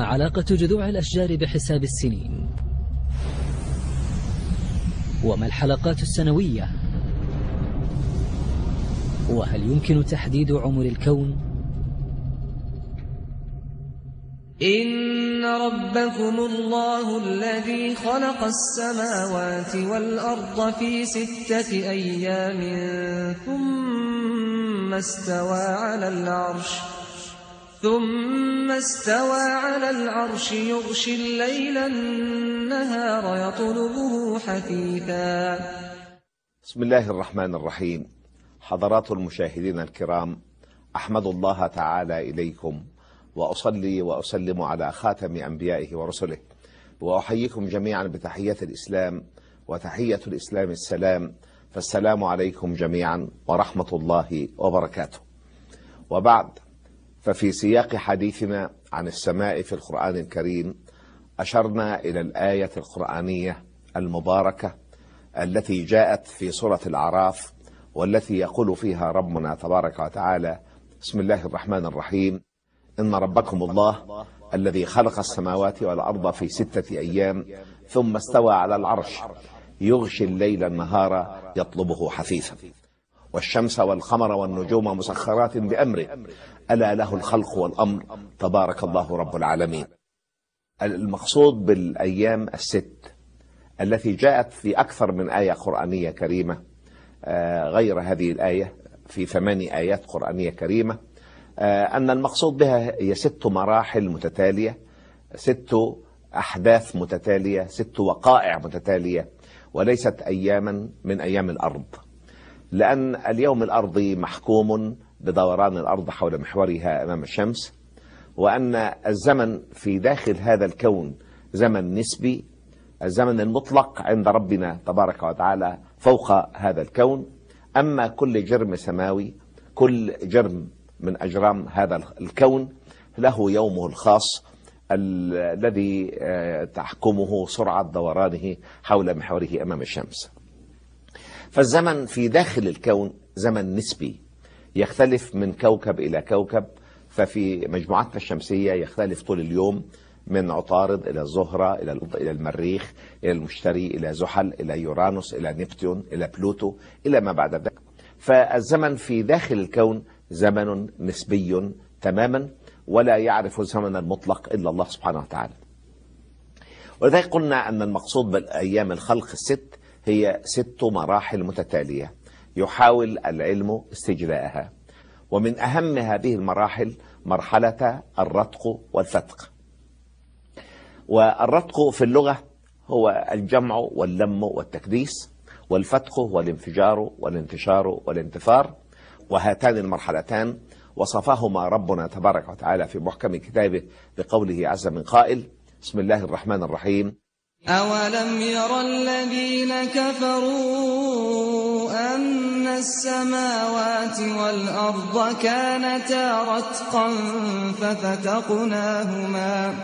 ما علاقة جذوع الأشجار بحساب السنين؟ وما الحلقات السنوية؟ وهل يمكن تحديد عمر الكون؟ إن ربكم الله الذي خلق السماوات والأرض في ستة أيام ثم استوى على العرش. ثم استوى على العرش يغشي الليل النهار يطلبه حثيثا. بسم الله الرحمن الرحيم. حضرات المشاهدين الكرام أحمد الله تعالى إليكم وأصلي وأسلم على خاتم أنبيائه ورسله. وأحييكم جميعا بتحية الإسلام وتحية الإسلام السلام. فالسلام عليكم جميعا ورحمة الله وبركاته. وبعد ففي سياق حديثنا عن السماء في القرآن الكريم أشرنا إلى الآية القرآنية المباركة التي جاءت في سورة الأعراف والتي يقول فيها ربنا تبارك وتعالى بسم الله الرحمن الرحيم إن ربكم الله الذي خلق السماوات والأرض في ستة أيام ثم استوى على العرش يغشي الليل النهار يطلبه حثيثا والشمس والقمر والنجوم مسخرات بأمره ألا له الخلق والأمر. تبارك الله رب العالمين. المقصود بالأيام الست التي جاءت في أكثر من آية قرآنية كريمة غير هذه الآية في ثمان آيات قرآنية كريمة أن المقصود بها هي ست مراحل متتالية ست أحداث متتالية ست وقائع متتالية وليست أياما من أيام الأرض. لأن اليوم الأرضي محكوم بدوران الأرض حول محورها أمام الشمس وأن الزمن في داخل هذا الكون زمن نسبي الزمن المطلق عند ربنا تبارك وتعالى فوق هذا الكون. أما كل جرم سماوي كل جرم من أجرام هذا الكون له يومه الخاص الذي تحكمه سرعة دورانه حول محوره أمام الشمس. فالزمن في داخل الكون زمن نسبي. يختلف من كوكب إلى كوكب ففي مجموعتنا الشمسية يختلف طول اليوم من عطارد إلى الزهرة إلى إلى المريخ إلى المشتري إلى زحل إلى يورانوس إلى نبتون إلى بلوتو إلى ما بعد ذلك. فالزمن في داخل الكون زمن نسبي تماما ولا يعرف الزمن المطلق إلا الله سبحانه وتعالى. ولذلك قلنا أن المقصود بالأيام الخلق الست هي ست مراحل متتالية. يحاول العلم استجلاءها. ومن أهم هذه المراحل مرحلة الرتق والفتق. والرتق في اللغة هو الجمع واللم والتكديس والفتق هو الانفجار والانتشار والانتفار وهاتان المرحلتان. وصفاهما ربنا تبارك وتعالى في محكم كتابه بقوله عز من قائل بسم الله الرحمن الرحيم. أولم ير الذين كفروا أن السماوات والأرض كانتا رتقا ففتقناهما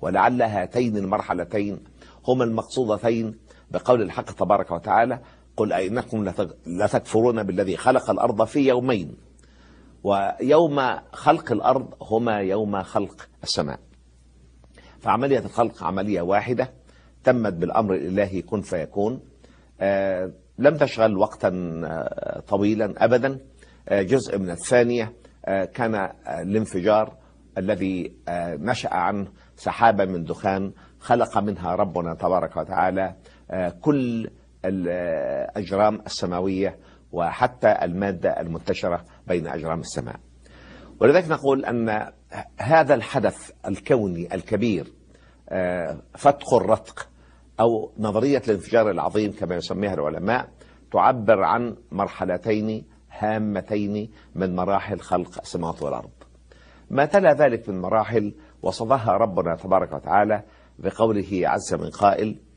ولعل هاتين المرحلتين هما المقصودتين بقول الحق تبارك وتعالى قل أئنكم لتكفرون بالذي خلق الأرض في يومين. ويوم خلق الأرض هما يوم خلق السماء. فعملية الخلق عملية واحدة تمت بالأمر الإلهي كن فيكون. آه لم تشغل وقتا آه طويلا أبدا. آه جزء من الثانية كان الانفجار الذي نشأ عنه سحابة من دخان خلق منها ربنا تبارك وتعالى كل الأجرام السماوية وحتى المادة المنتشرة بين أجرام السماء. ولذلك نقول أن هذا الحدث الكوني الكبير فتق الرتق أو نظرية الانفجار العظيم كما يسميها العلماء تعبر عن مرحلتين هامتين من مراحل خلق السماوات والأرض. ما تلا ذلك من مراحل وصفها ربنا تبارك وتعالى بقوله عز من قائل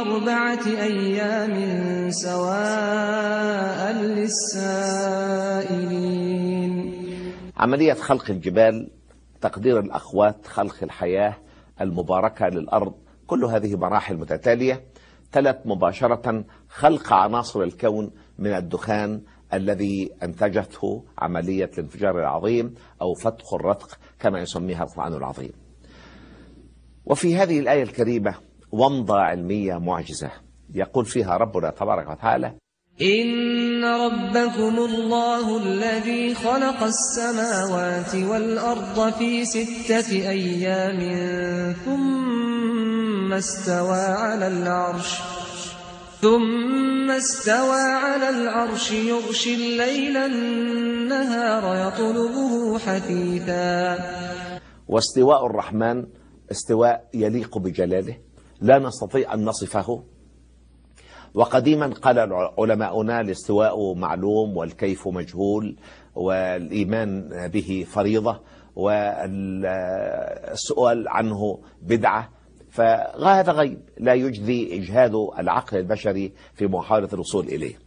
أربعة أيام سواء للسائلين. عملية خلق الجبال تقدير الأخوات خلق الحياة المباركة للأرض كل هذه مراحل متتالية تلت مباشرة خلق عناصر الكون من الدخان الذي أنتجته عملية الانفجار العظيم أو فتح الرتق كما يسميها القرآن العظيم. وفي هذه الآية الكريمة ومضة علمية معجزة. يقول فيها ربنا تبارك وتعالى إن ربكم الله الذي خلق السماوات والأرض في ستة أيام ثم استوى على العرش ثم استوى على العرش يغشي الليل النهار يطلبه حثيثا. واستواء الرحمن استواء يليق بجلاله. لا نستطيع أن نصفه. وقديما قال علماؤنا الاستواء معلوم والكيف مجهول والإيمان به فريضة والسؤال عنه بدعة. فهذا غيب لا يجدي إجهاد العقل البشري في محاولة الوصول إليه.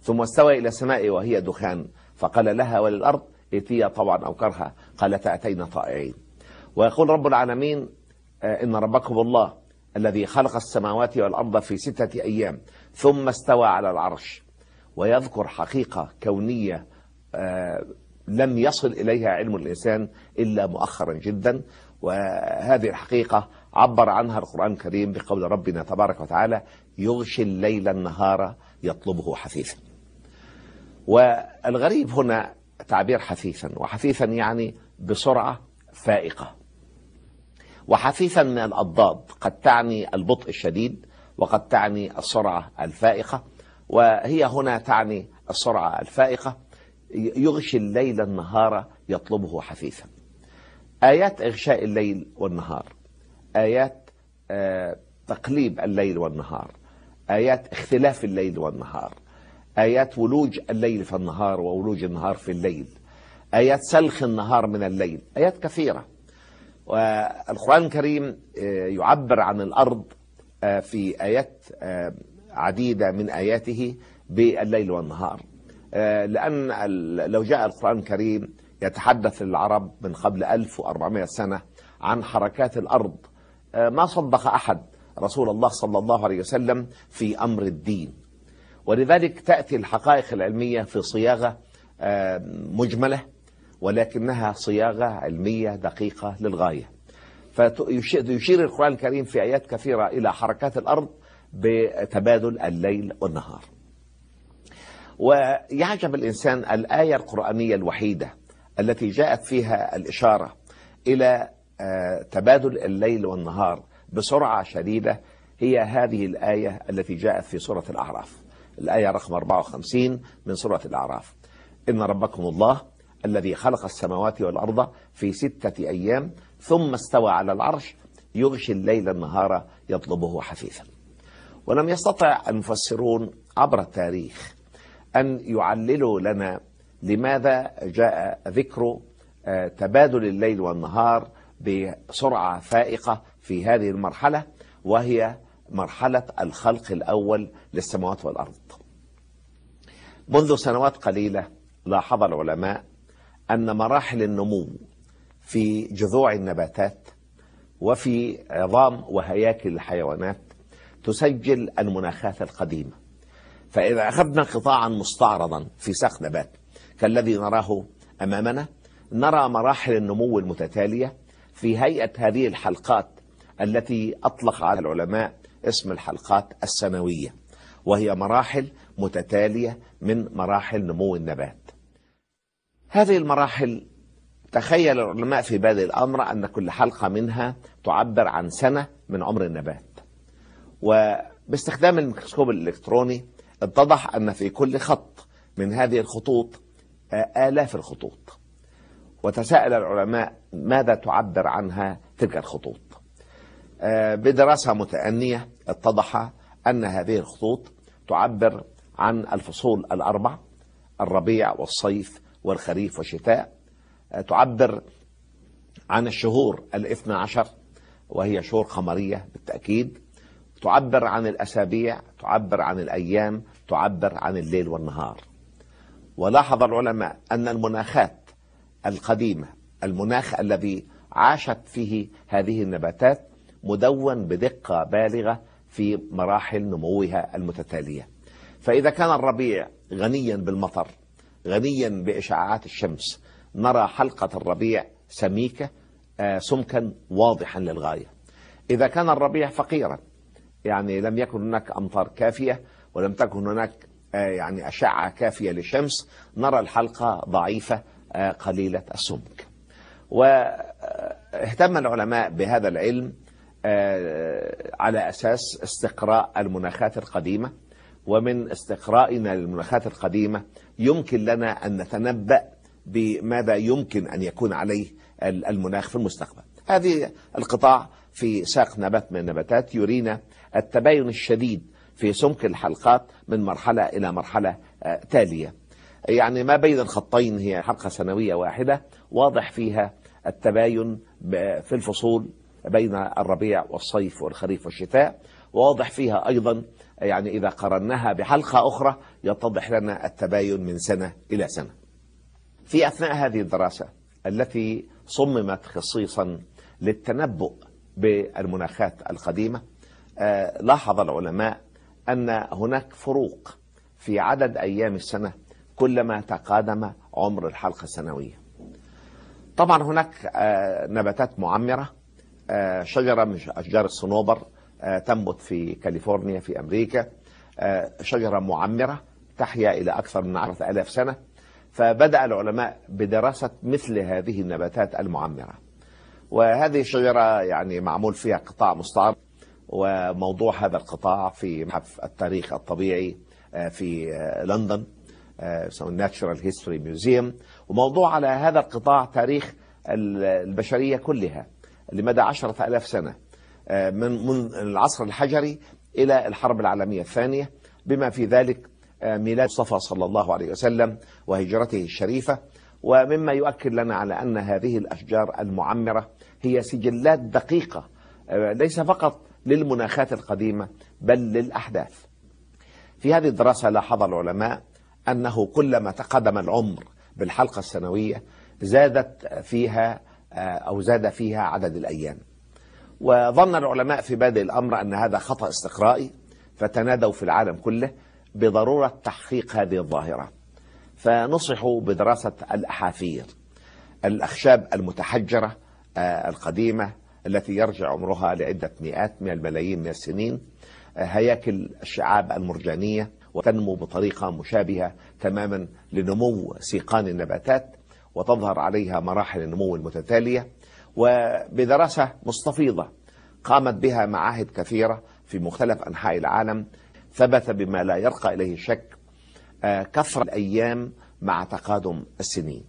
ثم استوى إلى السماء وهي دخان فقال لها وللأرض؟ ائتيا طبعا أو كرها. قالتا أتينا طائعين. ويقول رب العالمين إن ربكم الله الذي خلق السماوات والأرض في ستة أيام ثم استوى على العرش. ويذكر حقيقة كونية آه، لم يصل إليها علم الإنسان إلا مؤخرا جدا. وهذه الحقيقة عبر عنها القرآن الكريم بقول ربنا تبارك وتعالى يغشي الليل النهار يطلبه حثيثا. والغريب هنا تعبير حثيثا وحثيثا يعني بسرعة فائقة. وحثيثا من الأضداد. قد تعني البطء الشديد وقد تعني السرعة الفائقة وهي هنا تعني السرعة الفائقة. يغشي الليل النهار يطلبه حثيثا. آيات إغشاء الليل والنهار. آيات آه، تقليب الليل والنهار. آيات اختلاف الليل والنهار. آيات ولوج الليل في النهار وولوج النهار في الليل. آيات سلخ النهار من الليل. آيات كثيرة. والقرآن الكريم آه، يعبر عن الأرض آه، في آيات عديدة من آياته بالليل والنهار. لأن لو جاء القرآن الكريم يتحدث العرب من قبل 1400 سنة عن حركات الأرض آه، ما صدق أحد رسول الله صلى الله عليه وسلم في أمر الدين. ولذلك تأتي الحقائق العلمية في صياغة آه، مجملة ولكنها صياغة علمية دقيقة للغاية. فيشير القرآن الكريم في آيات كثيرة إلى حركات الأرض بتبادل الليل والنهار. ويعجب الإنسان الآية القرآنية الوحيدة التي جاءت فيها الإشارة إلى آه، تبادل الليل والنهار بسرعة شديدة. هي هذه الآية التي جاءت في سورة الأعراف. الآية رقم 54 من سورة الأعراف. إن ربكم الله الذي خلق السماوات والأرض في ستة أيام ثم استوى على العرش يغشي الليل النهار يطلبه حثيثا. ولم يستطع المفسرون عبر التاريخ أن يعللوا لنا لماذا جاء ذكر آه، تبادل الليل والنهار بسرعة فائقة في هذه المرحلة وهي مرحلة الخلق الأول للسماوات والأرض. منذ سنوات قليلة لاحظ العلماء أن مراحل النمو في جذوع النباتات وفي عظام وهياكل الحيوانات تسجل المناخات القديمة. فإذا أخذنا قطاعا مستعرضا في ساق نبات كالذي نراه أمامنا نرى مراحل النمو المتتالية في هيئة هذه الحلقات التي أطلق على العلماء اسم الحلقات السنوية وهي مراحل متتالية من مراحل نمو النبات. هذه المراحل تخيل العلماء في بادئ الأمر أن كل حلقة منها تعبر عن سنة من عمر النبات. وباستخدام الميكروسكوب الإلكتروني اتضح أن في كل خط من هذه الخطوط آلاف الخطوط. وتساءل العلماء ماذا تعبر عنها تلك الخطوط. آه، بدراسة متأنية اتضح أن هذه الخطوط تعبر عن الفصول الأربع الربيع والصيف والخريف والشتاء آه، تعبر عن الشهور الاثنى عشر وهي شهور قمرية بالتأكيد. تعبر عن الأسابيع تعبر عن الأيام تعبر عن الليل والنهار. ولاحظ العلماء أن المناخات القديمة المناخ الذي عاشت فيه هذه النباتات مدون بدقة بالغة في مراحل نموها المتتالية. فإذا كان الربيع غنيا بالمطر غنيا بإشعاعات الشمس. نرى حلقة الربيع سميكة آه، سمكا واضحا للغاية. إذا كان الربيع فقيرا يعني لم يكن هناك أمطار كافية ولم تكن هناك آه، يعني أشعة كافية للشمس نرى الحلقة ضعيفة آه، قليلة السمك. واهتم العلماء بهذا العلم على أساس استقراء المناخات القديمة. ومن استقرائنا للمناخات القديمة يمكن لنا أن نتنبأ بماذا يمكن أن يكون عليه المناخ في المستقبل. هذه القطاع في ساق نبات من النباتات يرينا التباين الشديد في سمك الحلقات من مرحلة إلى مرحلة آه، تالية. يعني ما بين الخطين هي حلقة سنوية واحدة واضح فيها التباين في الفصول بين الربيع والصيف والخريف والشتاء واضح فيها أيضا يعني إذا قرناها بحلقة أخرى يتضح لنا التباين من سنة إلى سنة. في أثناء هذه الدراسة التي صممت خصيصا للتنبؤ بالمناخات القديمة آه، لاحظ العلماء أن هناك فروق في عدد أيام السنة كلما تقادم عمر الحلقة السنوية. طبعا هناك آه، نباتات معمرة آه، شجرة من أشجار الصنوبر تنبت في كاليفورنيا في أمريكا شجرة معمرة تحيا إلى أكثر من عشرة ألاف سنة. فبدأ العلماء بدراسة مثل هذه النباتات المعمرة. وهذه الشجرة يعني معمول فيها قطاع مستعار وموضوع هذا القطاع في متحف التاريخ الطبيعي آه، في آه، لندن Natural History Museum وموضوع على هذا القطاع تاريخ البشرية كلها لمدى عشرة ألاف سنة. آه، من من العصر الحجري إلى الحرب العالمية الثانية بما في ذلك ميلاد مصطفى صلى الله عليه وسلم وهجرته الشريفة. ومما يؤكد لنا على أن هذه الأشجار المعمرة هي سجلات دقيقة ليس فقط للمناخات القديمة بل للأحداث. في هذه الدراسة لاحظ العلماء أنه كلما تقدم العمر بالحلقة السنوية زادت فيها أو زاد فيها عدد الأيام. وظن العلماء في بادئ الأمر أن هذا خطأ استقرائي فتنادوا في العالم كله بضرورة تحقيق هذه الظاهرة. فنصحوا بدراسة الأحافير الأخشاب المتحجرة آه، القديمة التي يرجع عمرها لعدة مئات من الملايين من السنين آه، هياكل الشعاب المرجانية وتنمو بطريقة مشابهة تماما لنمو سيقان النباتات وتظهر عليها مراحل النمو المتتالية. وبدراسة مستفيضة قامت بها معاهد كثيرة في مختلف أنحاء العالم ثبت بما لا يرقى إليه الشك آه، كثرة الأيام مع تقادم السنين.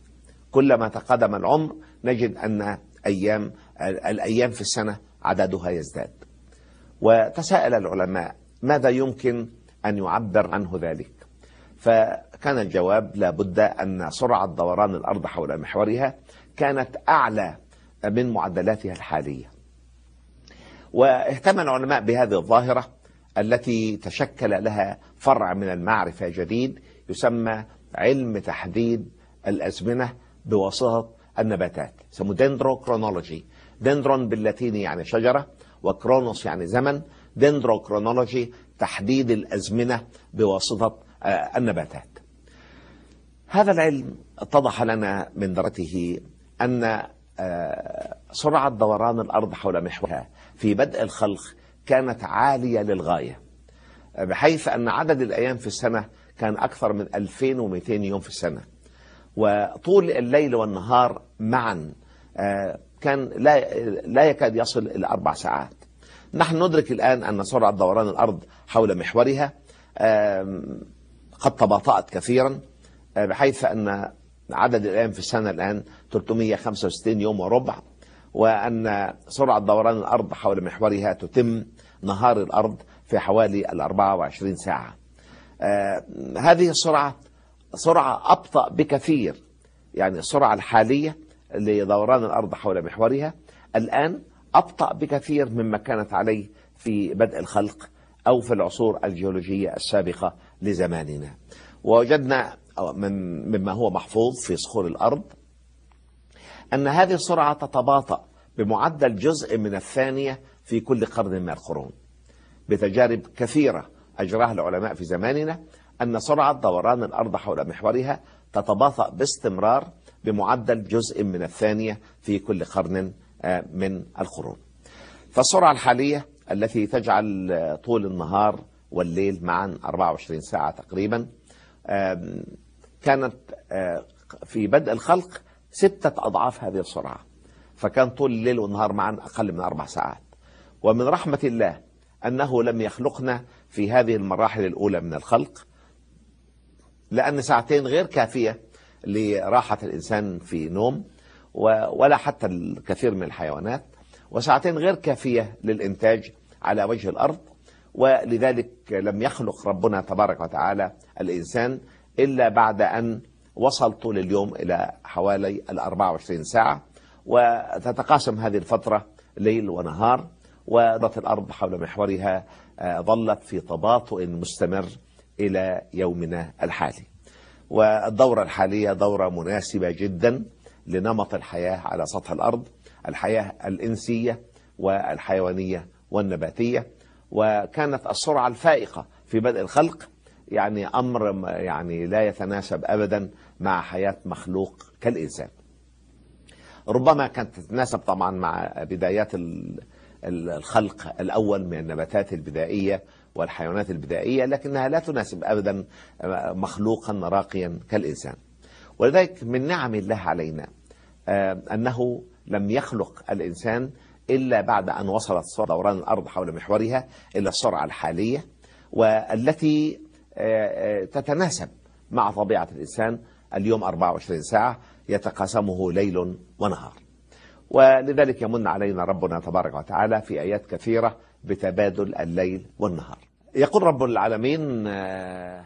كلما تقدم العمر نجد أن أيام الأيام في السنة عددها يزداد. وتساءل العلماء ماذا يمكن أن يعبر عنه ذلك؟ فكان الجواب لابد أن سرعة دوران الأرض حول محورها كانت أعلى من معدلاتها الحالية. واهتم العلماء بهذه الظاهرة التي تشكل لها فرع من المعرفة جديد يسمى علم تحديد الأزمنة بواسطة النباتات. يسموه dendrochronology dendron باللاتيني يعني شجرة و chronos يعني زمن. dendrochronology تحديد الأزمنة بواسطة آه، النباتات. هذا العلم اتضح لنا من درته أن سرعة دوران الأرض حول محورها. في بدء الخلق كانت عالية للغاية بحيث أن عدد الأيام في السنة كان أكثر من 2200 يوم في السنة. وطول الليل والنهار معا آه، كان لا لا يكاد يصل إلى أربع ساعات. نحن ندرك الآن أن سرعة دوران الأرض حول محورها قد تباطأت كثيرا آه، بحيث أن عدد الأيام في السنة الآن 365 يوم وربع وأن سرعة دوران الأرض حول محورها تتم نهار الأرض في حوالي ال 24 ساعة. آه هذه السرعة سرعة أبطأ بكثير يعني السرعة الحالية لدوران الأرض حول محورها الآن أبطأ بكثير مما كانت عليه في بدء الخلق أو في العصور الجيولوجية السابقة لزماننا. ووجدنا من مما هو محفوظ في صخور الأرض أن هذه السرعة تتباطأ بمعدل جزء من الثانية في كل قرن من القرون. بتجارب كثيرة أجراها العلماء في زماننا أن سرعة دوران الأرض حول محورها تتباطأ باستمرار بمعدل جزء من الثانية في كل قرن آه، من القرون. فالسرعة الحالية التي تجعل طول النهار والليل معا 24 ساعة تقريبا كانت آه، في بدء الخلق ستة أضعاف هذه السرعة. فكان طول الليل والنهار معا أقل من أربع ساعات. ومن رحمة الله أنه لم يخلقنا في هذه المراحل الأولى من الخلق لأن ساعتين غير كافية لراحة الإنسان في نوم ولا حتى الكثير من الحيوانات. وساعتين غير كافية للإنتاج على وجه الأرض. ولذلك لم يخلق ربنا تبارك وتعالى الإنسان إلا بعد أن وصل طول اليوم إلى حوالي ال 24 ساعة وتتقاسم هذه الفترة ليل ونهار ودورة الأرض حول محورها آه، ظلت في تباطؤ مستمر إلى يومنا الحالي. والدورة الحالية دورة مناسبة جدا لنمط الحياة على سطح الأرض الحياة الإنسية والحيوانية والنباتية. وكانت السرعة الفائقة في بدء الخلق يعني أمر يعني لا يتناسب أبدا مع حياة مخلوق كالإنسان. ربما كانت تتناسب طبعا مع بدايات ال- ال- الخلق الأول من النباتات البدائية والحيوانات البدائية لكنها لا تناسب أبدا مخلوقا راقيا كالإنسان. ولذلك من نعم الله علينا آه، أنه لم يخلق الإنسان إلا بعد أن وصلت دوران الأرض حول محورها إلى السرعة الحالية والتي آه، آه، تتناسب مع طبيعة الإنسان اليوم 24 ساعة يتقاسمه ليل ونهار. ولذلك يمن علينا ربنا تبارك وتعالى في آيات كثيرة بتبادل الليل والنهار. يقول رب العالمين آه،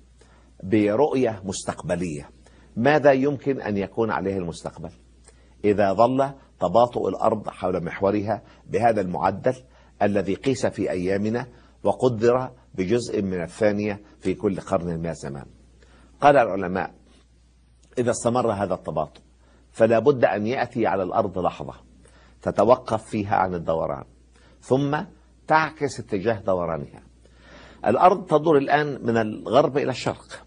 برؤية مستقبلية. ماذا يمكن أن يكون عليه المستقبل؟ إذا ظل تباطؤ الأرض حول محورها بهذا المعدل الذي قيس في أيامنا وقدر بجزء من الثانية في كل قرن من الزمان. قال العلماء إذا استمر هذا التباطؤ فلا بد أن يأتي على الأرض لحظة تتوقف فيها عن الدوران ثم تعكس اتجاه دورانها. الأرض تدور الآن من الغرب إلى الشرق.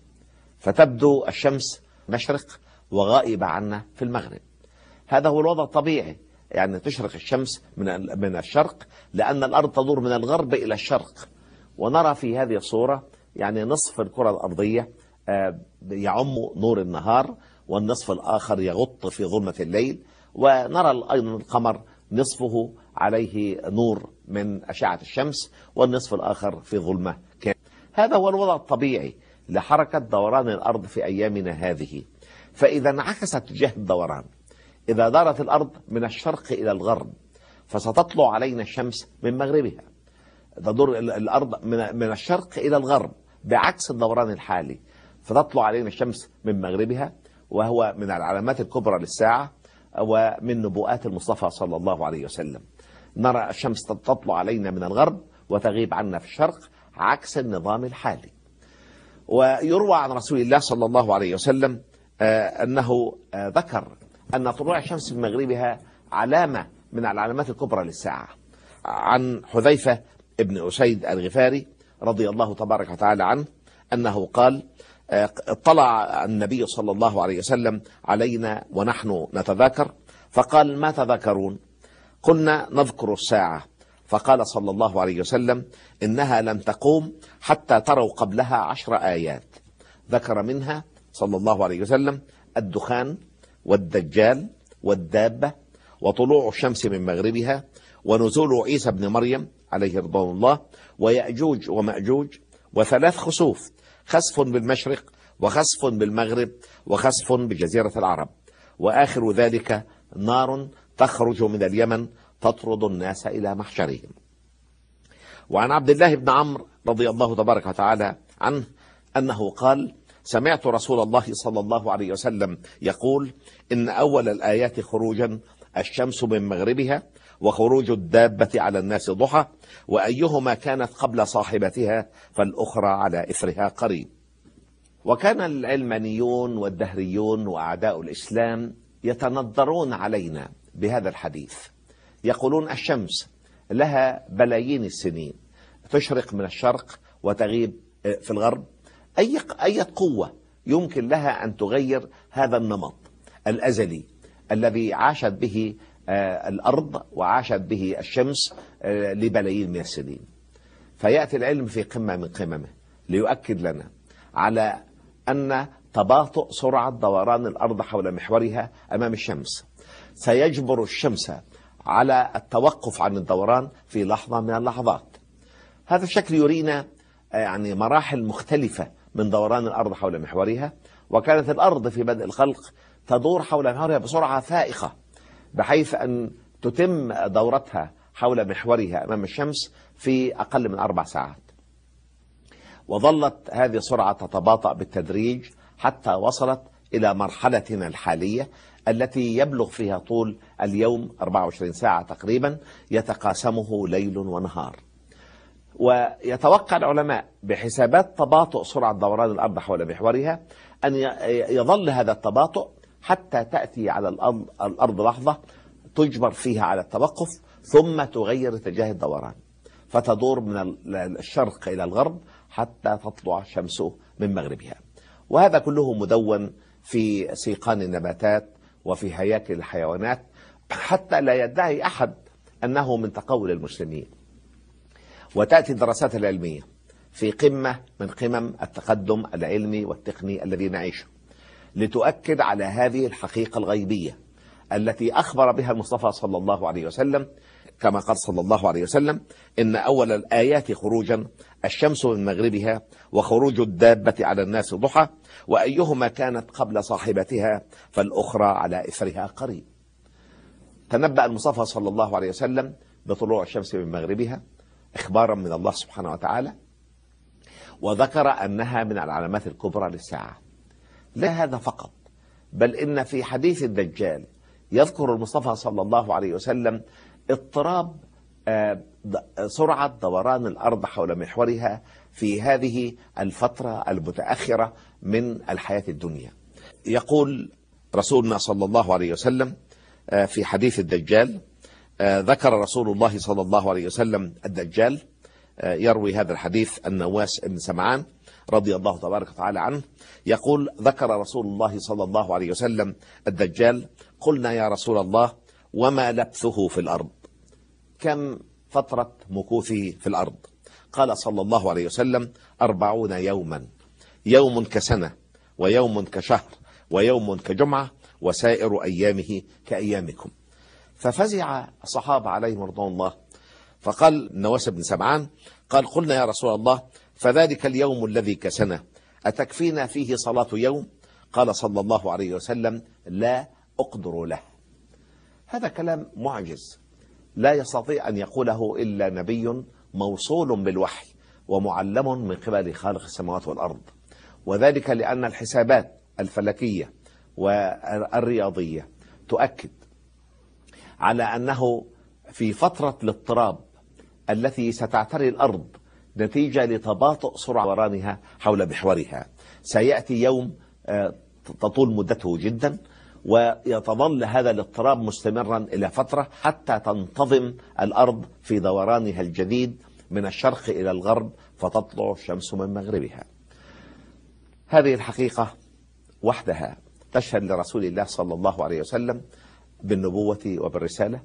فتبدو الشمس مشرق وغائبة عنا في المغرب. هذا هو الوضع الطبيعي يعني تشرق الشمس من من الشرق لأن الأرض تدور من الغرب إلى الشرق. ونرى في هذه الصورة يعني نصف الكرة الأرضية آه، يعم نور النهار والنصف الآخر يغط في ظلمة الليل. ونرى أيضا القمر نصفه عليه نور من أشعة الشمس والنصف الآخر في ظلمة كاملة. هذا هو الوضع الطبيعي. لحركة دوران الأرض في أيامنا هذه. فإذا انعكس اتجاه الدوران. إذا دارت الأرض من الشرق إلى الغرب فستطلع علينا الشمس من مغربها. تدور ال- الأرض من الشرق إلى الغرب بعكس الدوران الحالي. فتطلع علينا الشمس من مغربها وهو من العلامات الكبرى للساعة ومن نبوءات المصطفى صلى الله عليه وسلم. نرى الشمس تطلع علينا من الغرب وتغيب عنا في الشرق عكس النظام الحالي. ويروى عن رسول الله صلى الله عليه وسلم آه، أنه آه، ذكر أن طلوع الشمس من مغربها علامة من العلامات الكبرى للساعة. عن حذيفة ابن أسيد الغفاري رضي الله تبارك وتعالى عنه أنه قال آه، اطلع النبي صلى الله عليه وسلم علينا ونحن نتذاكر فقال ما تذاكرون؟ قلنا نذكر الساعة. فقال صلى الله عليه وسلم إنها لن تقوم حتى تروا قبلها عشر آيات. ذكر منها صلى الله عليه وسلم الدخان والدجال والدابة وطلوع الشمس من مغربها ونزول عيسى بن مريم عليه رضوان الله ويأجوج ومأجوج وثلاث خسوف خسف بالمشرق وخسف بالمغرب وخسف بجزيرة العرب. وآخر ذلك نار تخرج من اليمن تطرد الناس إلى محشرهم. وعن عبد الله بن عمرو رضي الله تبارك وتعالى عنه أنه قال سمعت رسول الله صلى الله عليه وسلم يقول إن أول الآيات خروجا الشمس من مغربها وخروج الدابة على الناس ضحى وأيهما كانت قبل صاحبتها فالأخرى على إثرها قريب. وكان العلمانيون والدهريون وأعداء الإسلام يتنظرون علينا بهذا الحديث. يقولون الشمس لها بلايين السنين تشرق من الشرق وتغيب في الغرب. أي أي قوة يمكن لها أن تغير هذا النمط الأزلي الذي عاشت به آه، الأرض وعاشت به الشمس آه، لبلايين من السنين. فيأتي العلم في قمة من قممه ليؤكد لنا على أن تباطؤ سرعة دوران الأرض حول محورها أمام الشمس. سيجبر الشمس على التوقف عن الدوران في لحظة من اللحظات. هذا الشكل يرينا آه، يعني مراحل مختلفة من دوران الأرض حول محورها وكانت الأرض في بدء الخلق تدور حول محورها بسرعة فائقة بحيث أن تتم دورتها حول محورها أمام الشمس في أقل من أربع ساعات. وظلت هذه السرعة تتباطأ بالتدريج حتى وصلت إلى مرحلتنا الحالية التي يبلغ فيها طول اليوم 24 ساعة تقريبا يتقاسمه ليل ونهار. ويتوقع العلماء بحسابات تباطؤ سرعة دوران الأرض حول محورها أن يظل هذا التباطؤ حتى تأتي على الأرض, الأرض لحظة تجبر فيها على التوقف ثم تغير اتجاه الدوران. فتدور من الشرق إلى الغرب حتى تطلع الشمس من مغربها. وهذا كله مدون في سيقان النباتات وفي هياكل الحيوانات حتى لا يدعي أحد أنه من تقول المسلمين. وتأتي الدراسات العلمية في قمة من قمم التقدم العلمي والتقني الذي نعيشه لتؤكد على هذه الحقيقة الغيبية التي أخبر بها المصطفى صلى الله عليه وسلم كما قال صلى الله عليه وسلم إن أول الآيات خروجا الشمس من مغربها وخروج الدابة على الناس ضحى وأيهما كانت قبل صاحبتها فالأخرى على إثرها قريب. تنبأ المصطفى صلى الله عليه وسلم بطلوع الشمس من مغربها إخبارا من الله سبحانه وتعالى وذكر أنها من العلامات الكبرى للساعة. لا هذا فقط بل إن في حديث الدجال يذكر المصطفى صلى الله عليه وسلم اضطراب آه، سرعة دوران الأرض حول محورها في هذه الفترة المتأخرة من الحياة الدنيا. يقول رسولنا صلى الله عليه وسلم آه، في حديث الدجال آه، ذكر رسول الله صلى الله عليه وسلم الدجال يروي هذا الحديث النواس بن سمعان رضي الله تبارك وتعالى عنه. يقول ذكر رسول الله صلى الله عليه وسلم الدجال قلنا يا رسول الله وما لبثه في الأرض؟ كم فترة مكوثه في الأرض؟ قال صلى الله عليه وسلم أربعون يوما. يوم كسنة ويوم كشهر ويوم كجمعة وسائر أيامه كأيامكم. ففزع الصحابة عليهم رضوان الله. فقال نواس بن سمعان قال قلنا يا رسول الله فذلك اليوم الذي كسنة. أتكفينا فيه صلاة يوم؟ قال صلى الله عليه وسلم لا أقدر له. هذا كلام معجز. لا يستطيع أن يقوله إلا نبي موصول بالوحي ومعلم من قبل خالق السماوات والأرض. وذلك لأن الحسابات الفلكية والرياضية تؤكد على أنه في فترة الاضطراب التي ستعتري الأرض نتيجة لتباطؤ سرعة دورانها حول محورها. سيأتي يوم آه، تطول مدته جدا. ويتظل هذا الاضطراب مستمرا إلى فترة حتى تنتظم الأرض في دورانها الجديد من الشرق إلى الغرب فتطلع الشمس من مغربها. هذه الحقيقة وحدها تشهد لرسول الله صلى الله عليه وسلم بالنبوة وبالرسالة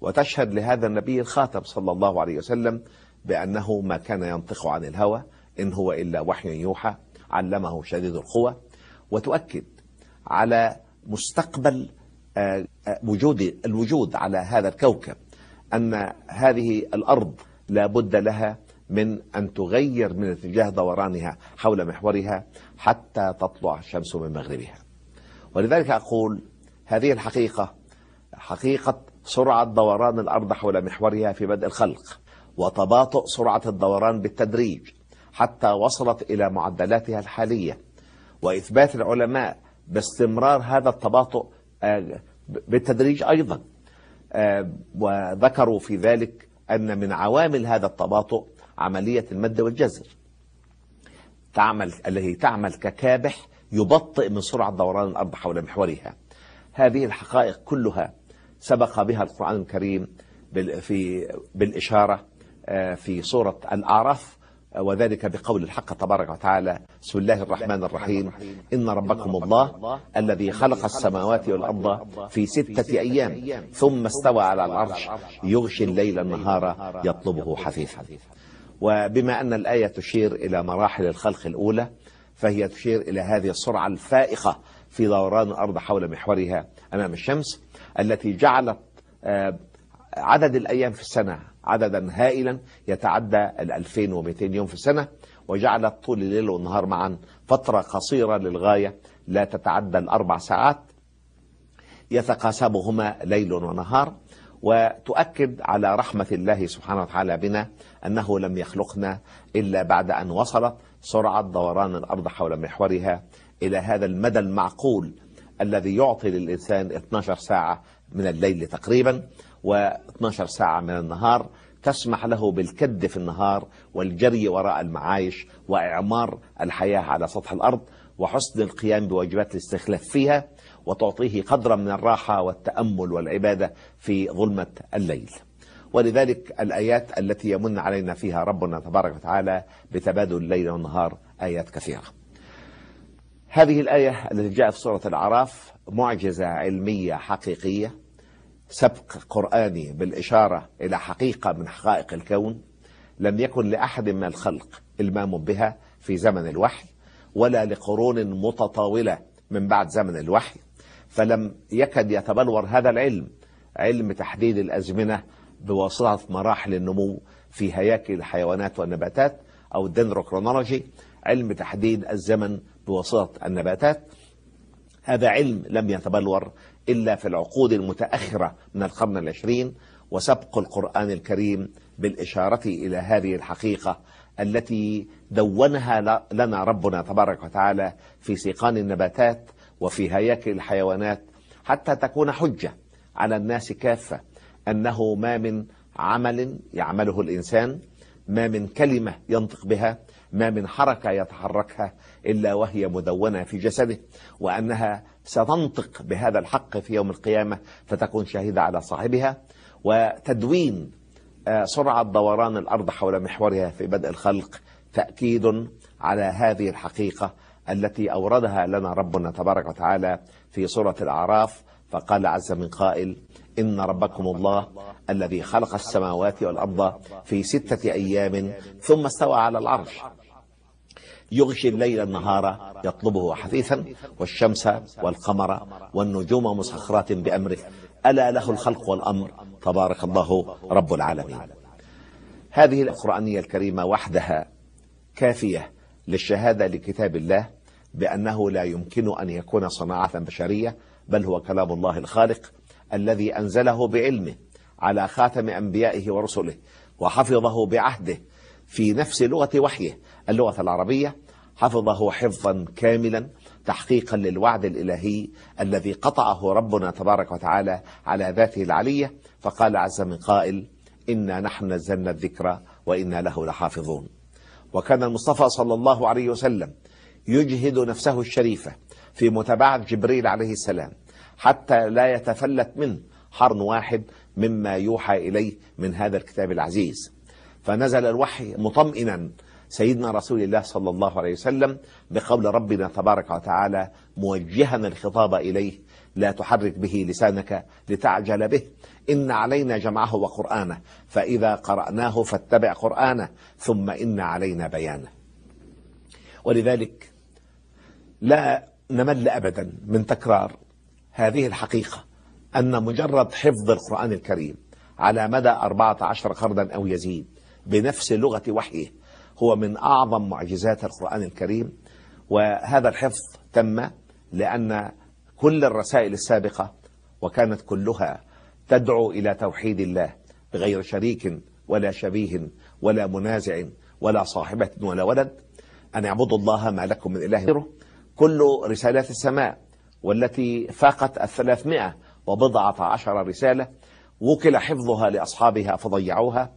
وتشهد لهذا النبي الخاتم صلى الله عليه وسلم بأنه ما كان ينطق عن الهوى إن هو إلا وحي يوحى علمه شديد القوى وتؤكد على مستقبل آه، آه، وجود الوجود على هذا الكوكب أن هذه الأرض لا بد لها من أن تغير من اتجاه دورانها حول محورها حتى تطلع الشمس من مغربها. ولذلك أقول هذه الحقيقة حقيقة سرعة دوران الأرض حول محورها في بدء الخلق وتباطؤ سرعة الدوران بالتدريج حتى وصلت إلى معدلاتها الحالية وإثبات العلماء باستمرار هذا التباطؤ آه، بالتدريج أيضا. آه، وذكروا في ذلك أن من عوامل هذا التباطؤ عملية المد والجزر. تعمل التي تعمل ككابح يبطئ من سرعة دوران الأرض حول محورها. هذه الحقائق كلها سبق بها القرآن الكريم في بالإشارة آه، في سورة الأعراف. وذلك بقول الحق تبارك وتعالى. بسم الله الرحمن الرحيم. إن ربكم الله الذي خلق السماوات والأرض في ستة أيام ثم استوى على العرش يغشي الليل النهار يطلبه حثيثا. وبما أن الآية تشير إلى مراحل الخلق الأولى فهي تشير إلى هذه السرعة الفائقة في دوران الأرض حول محورها أمام الشمس التي جعلت آه، عدد الأيام في السنة عددا هائلا يتعدى ال 2200 يوم في السنة وجعلت طول الليل والنهار معا فترة قصيرة للغاية لا تتعدى الأربع ساعات. يتقاسمهما ليل ونهار وتؤكد على رحمة الله سبحانه وتعالى بنا أنه لم يخلقنا إلا بعد أن وصلت سرعة دوران الأرض حول محورها إلى هذا المدى المعقول الذي يعطي للإنسان 12 ساعة من الليل تقريبا. و12 ساعة من النهار تسمح له بالكد في النهار والجري وراء المعايش وإعمار الحياة على سطح الأرض وحسن القيام بواجبات الاستخلاف فيها وتعطيه قدرا من الراحة والتأمل والعبادة في ظلمة الليل. ولذلك الآيات التي يمن علينا فيها ربنا تبارك وتعالى بتبادل الليل والنهار آيات كثيرة. هذه الآية التي جاءت في سورة الأعراف معجزة علمية حقيقية. سبق قرآني بالإشارة إلى حقيقة من حقائق الكون لم يكن لأحد من الخلق إلمام بها في زمن الوحي ولا لقرون متطاولة من بعد زمن الوحي فلم يكد يتبلور هذا العلم علم تحديد الأزمنة بواسطة مراحل النمو في هياكل الحيوانات والنباتات أو الدندروكرونولوجي علم تحديد الزمن بواسطة النباتات. هذا علم لم يتبلور إلا في العقود المتأخرة من القرن العشرين وسبق القرآن الكريم بالإشارة إلى هذه الحقيقة التي دونها لنا ربنا تبارك وتعالى في سيقان النباتات وفي هياكل الحيوانات حتى تكون حجة على الناس كافة أنه ما من عمل يعمله الإنسان ما من كلمة ينطق بها ما من حركة يتحركها إلا وهي مدونة في جسده وأنها ستنطق بهذا الحق في يوم القيامة فتكون شاهدة على صاحبها وتدوين آه، سرعة دوران الأرض حول محورها في بدء الخلق تأكيد على هذه الحقيقة التي أوردها لنا ربنا تبارك وتعالى في سورة الأعراف فقال عز من قائل إن ربكم الله الذي خلق السماوات والأرض في ستة أيام ثم استوى على العرش يغشي الليل النهار يطلبه حثيثا والشمس والقمر والنجوم مسخرات بأمره. ألا له الخلق والأمر. تبارك الله رب العالمين. هذه القرآنية الكريمة وحدها كافية للشهادة لكتاب الله بأنه لا يمكن أن يكون صناعة بشرية بل هو كلام الله الخالق الذي أنزله بعلمه على خاتم أنبيائه ورسله وحفظه بعهده في نفس لغة وحيه اللغة العربية حفظه حفظا كاملا تحقيقا للوعد الإلهي الذي قطعه ربنا تبارك وتعالى على ذاته العلية. فقال عز من قائل إنا نحن نزلنا الذكر وإنا له لحافظون. وكان المصطفى صلى الله عليه وسلم يجهد نفسه الشريفة في متابعة جبريل عليه السلام حتى لا يتفلت منه حرن واحد مما يوحى إليه من هذا الكتاب العزيز. فنزل الوحي مطمئنا سيدنا رسول الله صلى الله عليه وسلم بقول ربنا تبارك وتعالى موجها الخطاب إليه لا تحرك به لسانك لتعجل به. إن علينا جمعه وقرآنه فإذا قرأناه فاتبع قرآنه ثم إن علينا بيانه. ولذلك لا نمل أبدا من تكرار هذه الحقيقة أن مجرد حفظ القرآن الكريم على مدى 14 قرنا أو يزيد بنفس لغة وحيه هو من أعظم معجزات القرآن الكريم وهذا الحفظ تم لأن كل الرسائل السابقة وكانت كلها تدعو إلى توحيد الله بغير شريك ولا شبيه ولا منازع ولا صاحبة ولا ولد. أن اعبدوا الله ما لكم من إله غيره. كل رسالات السماء والتي فاقت الثلاثمائة وبضعة عشر رسالة وكل حفظها لأصحابها فضيعوها.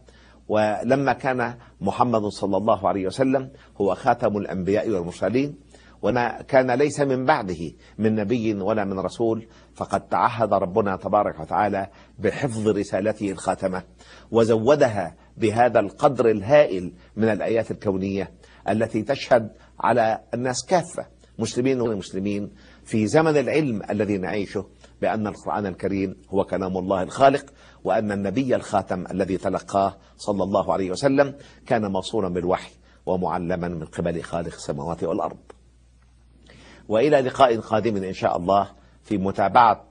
ولما كان محمد صلى الله عليه وسلم هو خاتم الأنبياء والمرسلين وما كان ليس من بعده من نبي ولا من رسول فقد تعهد ربنا تبارك وتعالى بحفظ رسالته الخاتمة وزودها بهذا القدر الهائل من الآيات الكونية التي تشهد على الناس كافة مسلمين ومسلمين في زمن العلم الذي نعيشه. بأن القرآن الكريم هو كلام الله الخالق وأن النبي الخاتم الذي تلقاه صلى الله عليه وسلم كان موصولا بالوحي ومعلما من قبل خالق السماوات والأرض. وإلى لقاء قادم إن شاء الله في متابعة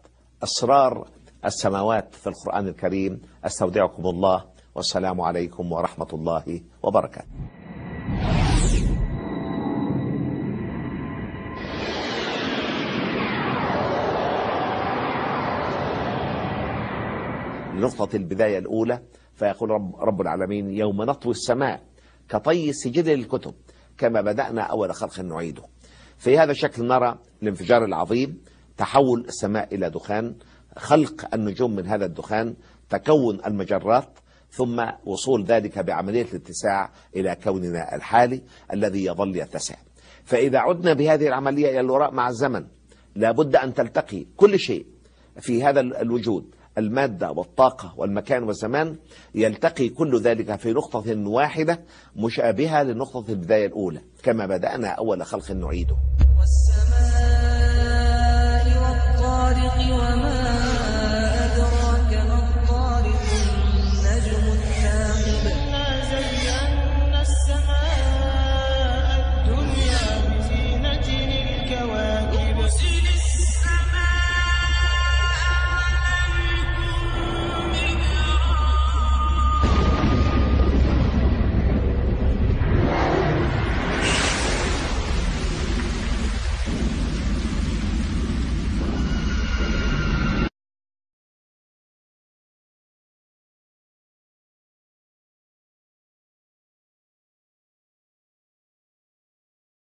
أسرار السماوات في القرآن الكريم أستودعكم الله والسلام عليكم ورحمة الله وبركاته. نقطة البداية الأولى فيقول رب, رب العالمين يوم نطوي السماء كطي السجل للكتب كما بدأنا أول خلق نعيده. في هذا الشكل نرى الانفجار العظيم تحول السماء إلى دخان خلق النجوم من هذا الدخان تكون المجرات ثم وصول ذلك بعملية الاتساع إلى كوننا الحالي الذي يظل يتسع. فإذا عدنا بهذه العملية إلى الوراء مع الزمن لابد أن تلتقي كل شيء في هذا الوجود. المادة والطاقة والمكان والزمان يلتقي كل ذلك في نقطة واحدة مشابهة لنقطة البداية الأولى كما بدأنا أول خلق نعيده.